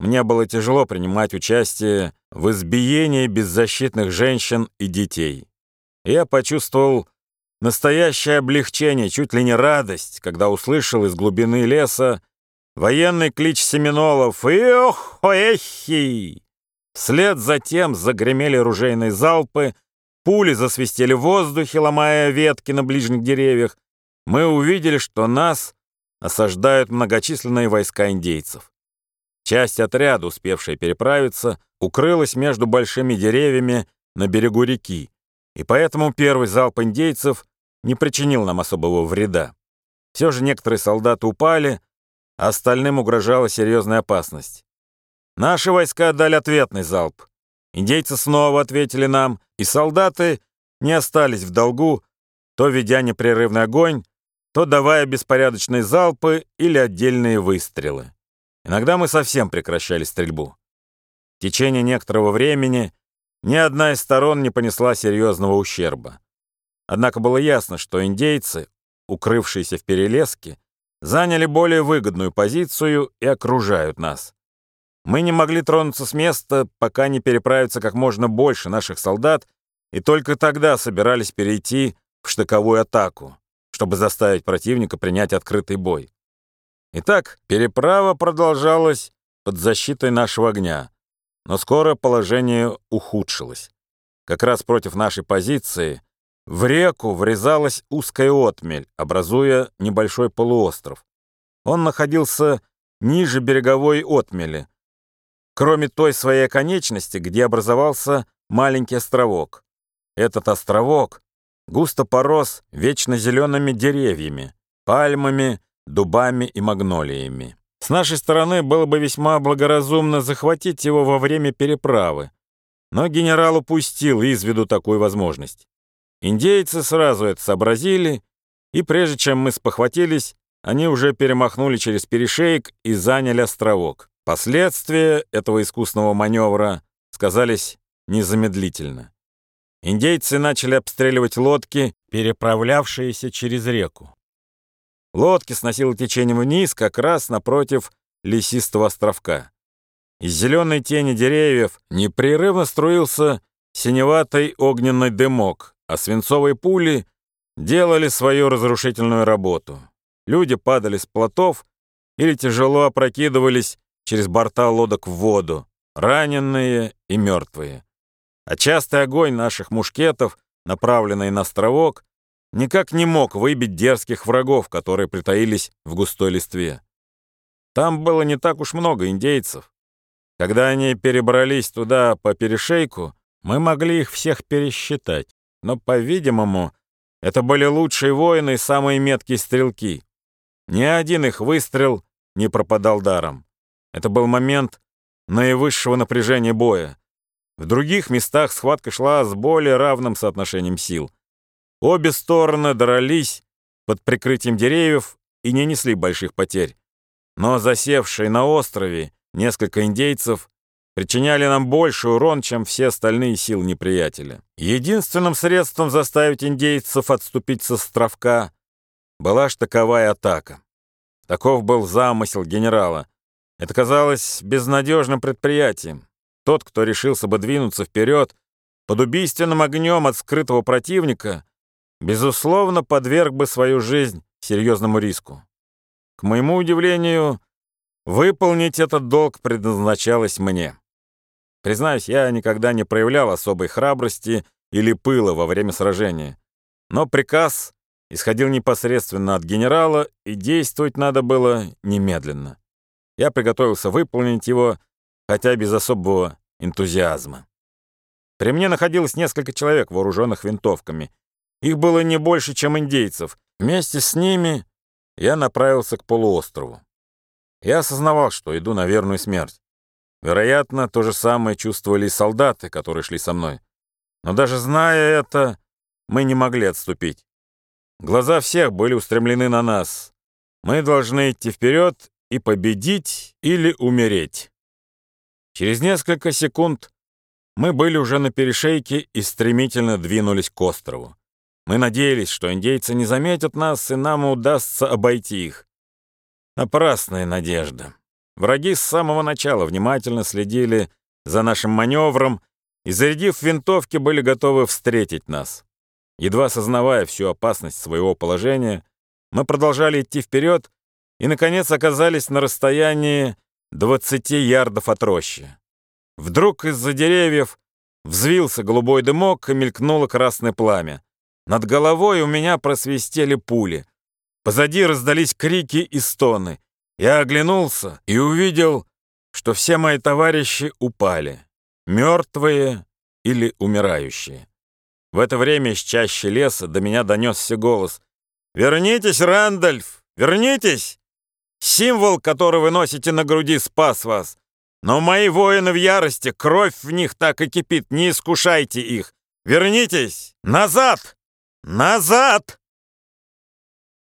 мне было тяжело принимать участие в избиении беззащитных женщин и детей. Я почувствовал настоящее облегчение, чуть ли не радость, когда услышал из глубины леса военный клич семинолов «Иох-эхи!». Вслед за тем загремели ружейные залпы, пули засвистели в воздухе, ломая ветки на ближних деревьях. Мы увидели, что нас осаждают многочисленные войска индейцев. Часть отряда, успевшая переправиться, укрылась между большими деревьями на берегу реки, и поэтому первый залп индейцев не причинил нам особого вреда. Все же некоторые солдаты упали, а остальным угрожала серьезная опасность. Наши войска дали ответный залп. Индейцы снова ответили нам, и солдаты не остались в долгу, то ведя непрерывный огонь, то давая беспорядочные залпы или отдельные выстрелы. Иногда мы совсем прекращали стрельбу. В течение некоторого времени ни одна из сторон не понесла серьезного ущерба. Однако было ясно, что индейцы, укрывшиеся в перелеске, заняли более выгодную позицию и окружают нас. Мы не могли тронуться с места, пока не переправится как можно больше наших солдат, и только тогда собирались перейти в штыковую атаку, чтобы заставить противника принять открытый бой. Итак, переправа продолжалась под защитой нашего огня, но скоро положение ухудшилось. Как раз против нашей позиции в реку врезалась узкая отмель, образуя небольшой полуостров. Он находился ниже береговой отмели, кроме той своей оконечности, где образовался маленький островок. Этот островок густо порос вечно зелеными деревьями, пальмами, дубами и магнолиями. С нашей стороны было бы весьма благоразумно захватить его во время переправы, но генерал упустил из виду такую возможность. Индейцы сразу это сообразили, и прежде чем мы спохватились, они уже перемахнули через перешеек и заняли островок. Последствия этого искусного маневра сказались незамедлительно. Индейцы начали обстреливать лодки, переправлявшиеся через реку. Лодки сносило течением вниз, как раз напротив лесистого островка. Из зеленой тени деревьев непрерывно струился синеватый огненный дымок, а свинцовые пули делали свою разрушительную работу. Люди падали с плотов или тяжело опрокидывались через борта лодок в воду, раненые и мертвые. А частый огонь наших мушкетов, направленный на островок, никак не мог выбить дерзких врагов, которые притаились в густой листве. Там было не так уж много индейцев. Когда они перебрались туда по перешейку, мы могли их всех пересчитать. Но, по-видимому, это были лучшие воины и самые меткие стрелки. Ни один их выстрел не пропадал даром. Это был момент наивысшего напряжения боя. В других местах схватка шла с более равным соотношением сил. Обе стороны дрались под прикрытием деревьев и не несли больших потерь. Но засевшие на острове несколько индейцев причиняли нам больше урон, чем все остальные силы неприятеля. Единственным средством заставить индейцев отступить со островка была штыковая атака. Таков был замысел генерала. Это казалось безнадежным предприятием. Тот, кто решился бы двинуться вперед под убийственным огнем от скрытого противника, безусловно, подверг бы свою жизнь серьезному риску. К моему удивлению, выполнить этот долг предназначалось мне. Признаюсь, я никогда не проявлял особой храбрости или пыла во время сражения. Но приказ исходил непосредственно от генерала, и действовать надо было немедленно. Я приготовился выполнить его, хотя без особого энтузиазма. При мне находилось несколько человек, вооруженных винтовками, их было не больше, чем индейцев. Вместе с ними я направился к полуострову. Я осознавал, что иду на верную смерть. Вероятно, то же самое чувствовали и солдаты, которые шли со мной. Но даже зная это, мы не могли отступить. Глаза всех были устремлены на нас. Мы должны идти вперед и победить или умереть. Через несколько секунд мы были уже на перешейке и стремительно двинулись к острову. Мы надеялись, что индейцы не заметят нас, и нам удастся обойти их. Напрасная надежда. Враги с самого начала внимательно следили за нашим маневром и, зарядив винтовки, были готовы встретить нас. Едва сознавая всю опасность своего положения, мы продолжали идти вперед и, наконец, оказались на расстоянии 20 ярдов от рощи. Вдруг из-за деревьев взвился голубой дымок и мелькнуло красное пламя. Над головой у меня просвистели пули. Позади раздались крики и стоны. Я оглянулся и увидел, что все мои товарищи упали, мертвые или умирающие. В это время из чащи леса до меня донесся голос. «Вернитесь, Рандольф! Вернитесь! Символ, который вы носите на груди, спас вас. Но мои воины в ярости, кровь в них так и кипит, не искушайте их. Вернитесь! Назад! Назад!»